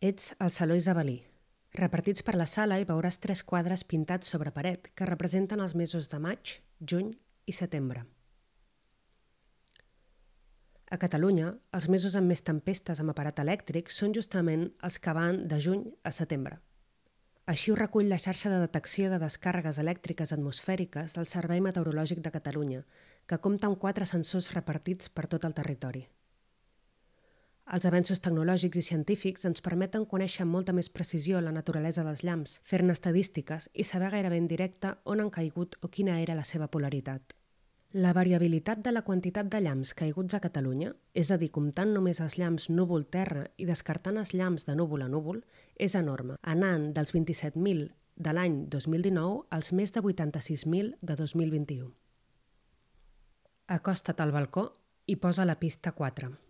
Ets al Saló Isabelí. Repartits per la sala hi veuràs tres quadres pintats sobre paret que representen els mesos de maig, juny i setembre. A Catalunya, els mesos amb més tempestes amb aparat elèctric són justament els que van de juny a setembre. Així ho recull la xarxa de detecció de descàrregues elèctriques atmosfèriques del Servei Meteorològic de Catalunya, que compta amb quatre sensors repartits per tot el territori. Els avenços tecnològics i científics ens permeten conèixer amb molta més precisió la naturalesa dels llamps, fer-ne estadístiques i saber gairebé en directe on han caigut o quina era la seva polaritat. La variabilitat de la quantitat de llamps caiguts a Catalunya, és a dir, comptant només els llamps núvol-terra i descartant els llamps de núvol a núvol, és enorme, anant dels 27.000 de l'any 2019 als més de 86.000 de 2021. Acosta't al balcó i posa la pista 4.